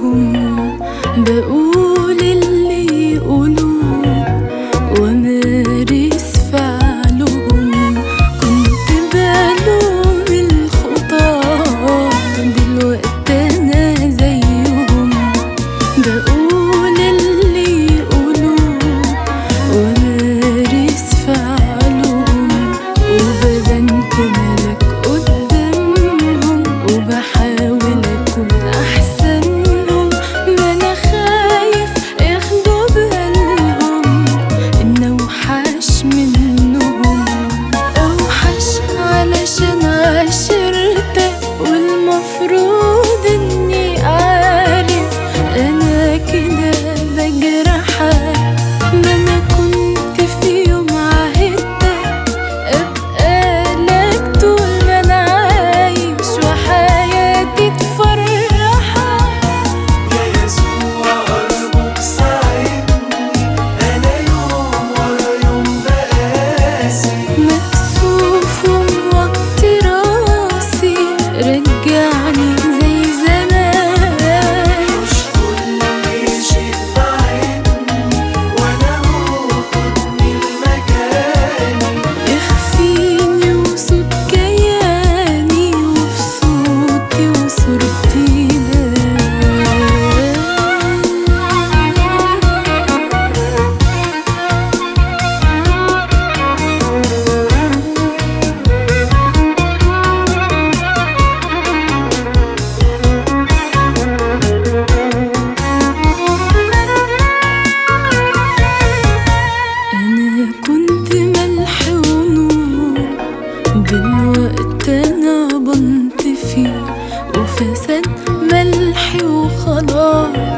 بقوم بقوم no.